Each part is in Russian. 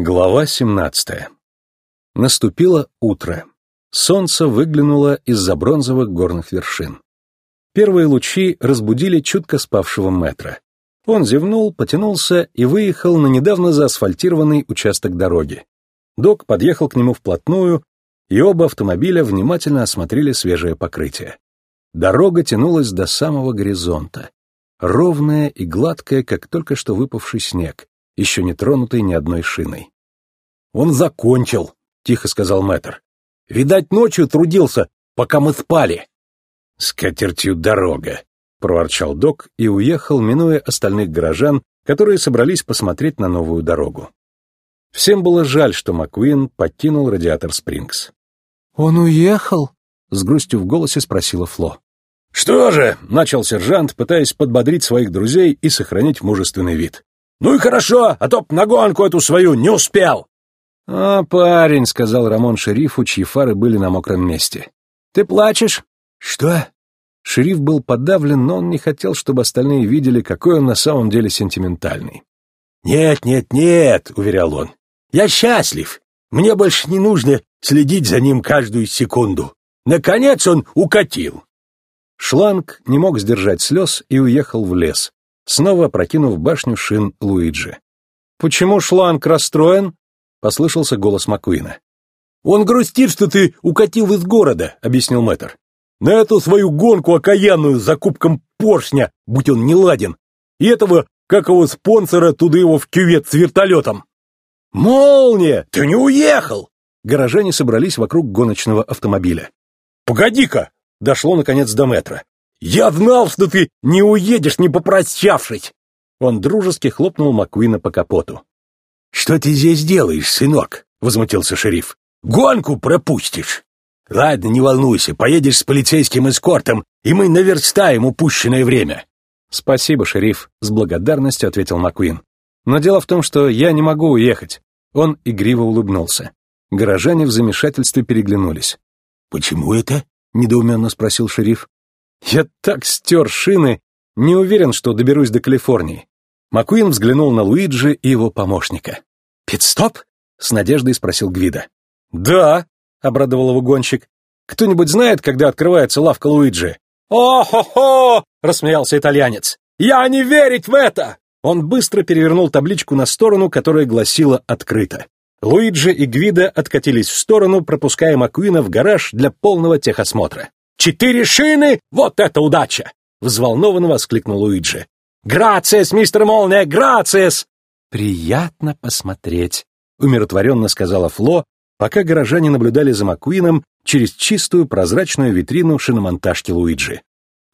Глава 17. Наступило утро. Солнце выглянуло из-за бронзовых горных вершин. Первые лучи разбудили чутко спавшего метра. Он зевнул, потянулся и выехал на недавно заасфальтированный участок дороги. Док подъехал к нему вплотную, и оба автомобиля внимательно осмотрели свежее покрытие. Дорога тянулась до самого горизонта. Ровная и гладкая, как только что выпавший снег, еще не тронутый ни одной шиной. «Он закончил», — тихо сказал мэтр. «Видать, ночью трудился, пока мы спали». «С катертью дорога», — проворчал док и уехал, минуя остальных горожан, которые собрались посмотреть на новую дорогу. Всем было жаль, что Маккуин покинул Радиатор Спрингс. «Он уехал?» — с грустью в голосе спросила Фло. «Что же?» — начал сержант, пытаясь подбодрить своих друзей и сохранить мужественный вид. «Ну и хорошо, а то б на гонку эту свою не успел!» «А, парень», — сказал Рамон шерифу, чьи фары были на мокром месте. «Ты плачешь?» «Что?» Шериф был подавлен, но он не хотел, чтобы остальные видели, какой он на самом деле сентиментальный. «Нет, нет, нет», — уверял он. «Я счастлив. Мне больше не нужно следить за ним каждую секунду. Наконец он укатил». Шланг не мог сдержать слез и уехал в лес, снова прокинув башню шин Луиджи. «Почему шланг расстроен?» — послышался голос Маккуина. «Он грустит, что ты укатил из города», — объяснил мэтр. «На эту свою гонку окаянную за кубком поршня, будь он не ладен. И этого, как его спонсора, туда его в кювет с вертолетом». «Молния! Ты не уехал!» Горожане собрались вокруг гоночного автомобиля. «Погоди-ка!» — дошло наконец до метра. «Я знал, что ты не уедешь, не попрощавшись!» Он дружески хлопнул Маккуина по капоту. «Что ты здесь делаешь, сынок?» — возмутился шериф. «Гонку пропустишь!» «Ладно, не волнуйся, поедешь с полицейским эскортом, и мы наверстаем упущенное время». «Спасибо, шериф», — с благодарностью ответил Маккуин. «Но дело в том, что я не могу уехать». Он игриво улыбнулся. Горожане в замешательстве переглянулись. «Почему это?» — недоуменно спросил шериф. «Я так стер шины, не уверен, что доберусь до Калифорнии». Маккуин взглянул на Луиджи и его помощника. «Пит-стоп?» — с надеждой спросил Гвида. «Да», — обрадовал его гонщик. «Кто-нибудь знает, когда открывается лавка Луиджи?» «О-хо-хо!» — рассмеялся итальянец. «Я не верить в это!» Он быстро перевернул табличку на сторону, которая гласила «Открыто». Луиджи и Гвида откатились в сторону, пропуская Маккуина в гараж для полного техосмотра. «Четыре шины! Вот это удача!» — взволнованно воскликнул Луиджи. «Грациес, мистер Молния, грациес!» «Приятно посмотреть», — умиротворенно сказала Фло, пока горожане наблюдали за Маккуином через чистую прозрачную витрину шиномонтажки Луиджи.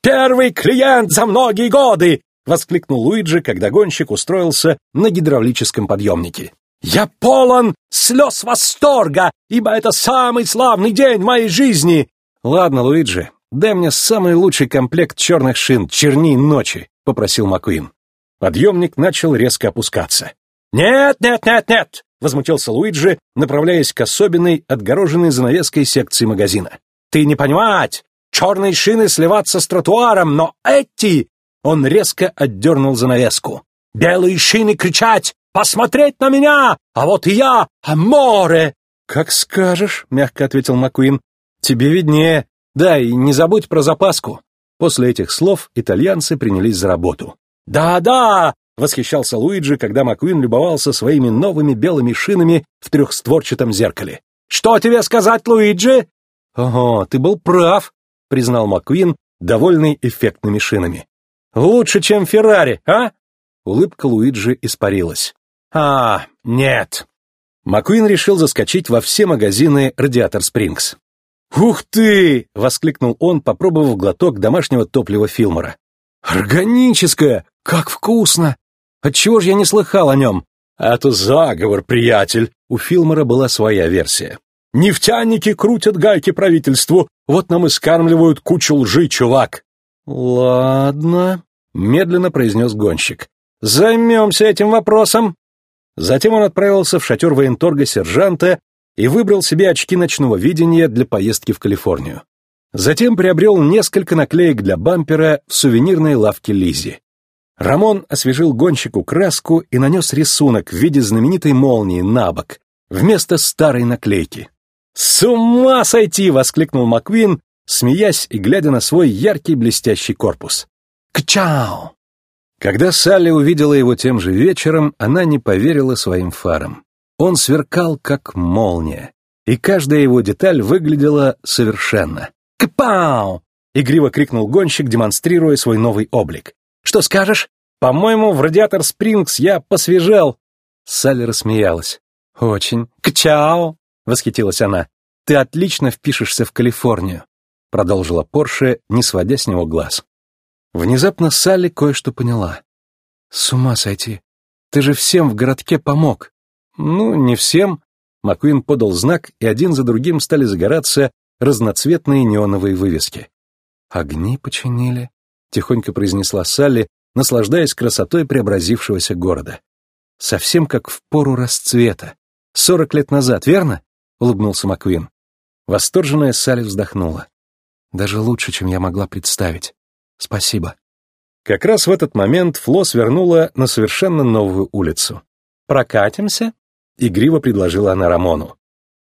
«Первый клиент за многие годы!» — воскликнул Луиджи, когда гонщик устроился на гидравлическом подъемнике. «Я полон слез восторга, ибо это самый славный день моей жизни!» «Ладно, Луиджи, дай мне самый лучший комплект черных шин «Черни ночи», — попросил Маккуин. Подъемник начал резко опускаться. «Нет, нет, нет, нет!» — возмутился Луиджи, направляясь к особенной, отгороженной занавеской секции магазина. «Ты не понимать! Черные шины сливаться с тротуаром, но эти...» Он резко отдернул занавеску. «Белые шины кричать! Посмотреть на меня! А вот и я! Аморе!» «Как скажешь», — мягко ответил Маккуин. «Тебе виднее. Да, и не забудь про запаску». После этих слов итальянцы принялись за работу. «Да-да!» — восхищался Луиджи, когда Маккуин любовался своими новыми белыми шинами в трехстворчатом зеркале. «Что тебе сказать, Луиджи?» «Ого, ты был прав», — признал Маккуин, довольный эффектными шинами. «Лучше, чем Феррари, а?» Улыбка Луиджи испарилась. «А, нет». Маккуин решил заскочить во все магазины «Радиатор Спрингс». «Ух ты!» — воскликнул он, попробовав глоток домашнего топлива Филмора. «Органическое! Как вкусно! Отчего ж я не слыхал о нем?» «Это заговор, приятель!» У Филмора была своя версия. «Нефтяники крутят гайки правительству, вот нам и скармливают кучу лжи, чувак!» «Ладно», — медленно произнес гонщик. «Займемся этим вопросом!» Затем он отправился в шатер военторга сержанта и выбрал себе очки ночного видения для поездки в Калифорнию. Затем приобрел несколько наклеек для бампера в сувенирной лавке Лизи. Рамон освежил гонщику краску и нанес рисунок в виде знаменитой молнии на бок, вместо старой наклейки. «С ума сойти!» — воскликнул Маквин, смеясь и глядя на свой яркий блестящий корпус. «Кчау!» Когда Салли увидела его тем же вечером, она не поверила своим фарам. Он сверкал, как молния, и каждая его деталь выглядела совершенно. «Кпау!» — игриво крикнул гонщик, демонстрируя свой новый облик. «Что скажешь? По-моему, в радиатор Спрингс я посвежал!» Салли рассмеялась. «Очень. Кчау!» — восхитилась она. «Ты отлично впишешься в Калифорнию», — продолжила Порше, не сводя с него глаз. Внезапно Салли кое-что поняла. «С ума сойти! Ты же всем в городке помог!» «Ну, не всем». Маккуин подал знак, и один за другим стали загораться разноцветные неоновые вывески. «Огни починили», — тихонько произнесла Салли, наслаждаясь красотой преобразившегося города. «Совсем как в пору расцвета. Сорок лет назад, верно?» — улыбнулся Маквин. Восторженная Салли вздохнула. «Даже лучше, чем я могла представить. Спасибо». Как раз в этот момент Фло свернула на совершенно новую улицу. «Прокатимся?» — игриво предложила она Рамону.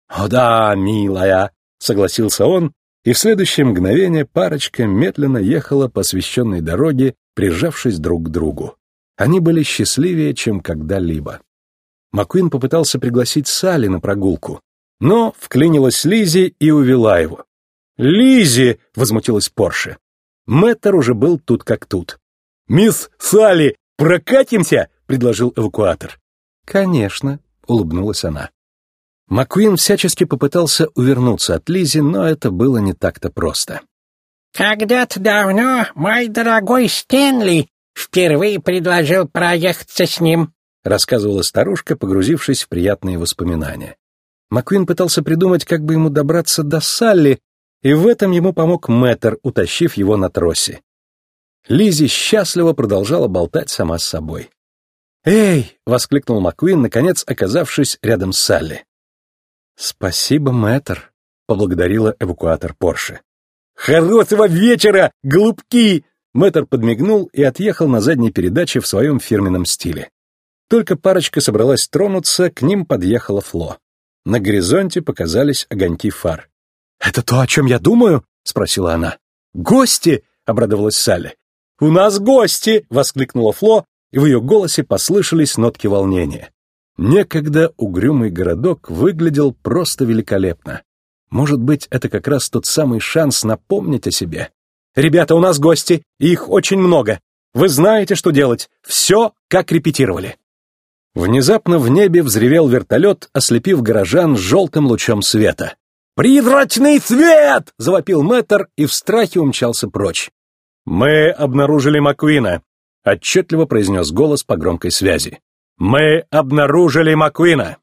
«О да, милая!» — согласился он, и в следующее мгновение парочка медленно ехала по освещенной дороге, прижавшись друг к другу. Они были счастливее, чем когда-либо. Маккуин попытался пригласить Салли на прогулку, но вклинилась Лизи и увела его. «Лизи!» — возмутилась Порше. Мэттер уже был тут как тут. «Мисс Салли, прокатимся!» — предложил эвакуатор. «Конечно», — улыбнулась она. Маккуин всячески попытался увернуться от Лизи, но это было не так-то просто. «Когда-то давно мой дорогой Стэнли впервые предложил проехаться с ним», рассказывала старушка, погрузившись в приятные воспоминания. Маккуин пытался придумать, как бы ему добраться до Салли, и в этом ему помог Мэттер, утащив его на тросе. Лизи счастливо продолжала болтать сама с собой. «Эй!» — воскликнул Маккуин, наконец оказавшись рядом с Салли. «Спасибо, мэтр», — поблагодарила эвакуатор Порше. «Хорошего вечера, голубки!» Мэтр подмигнул и отъехал на задней передаче в своем фирменном стиле. Только парочка собралась тронуться, к ним подъехала Фло. На горизонте показались огоньки фар. «Это то, о чем я думаю?» — спросила она. «Гости!» — обрадовалась Салли. «У нас гости!» — воскликнула Фло, и в ее голосе послышались нотки волнения. Некогда угрюмый городок выглядел просто великолепно. Может быть, это как раз тот самый шанс напомнить о себе. «Ребята, у нас гости, и их очень много. Вы знаете, что делать. Все, как репетировали». Внезапно в небе взревел вертолет, ослепив горожан желтым лучом света. «Призрачный свет!» — завопил Мэттер и в страхе умчался прочь. «Мы обнаружили Маккуина», — отчетливо произнес голос по громкой связи. «Мы обнаружили Маккуина!»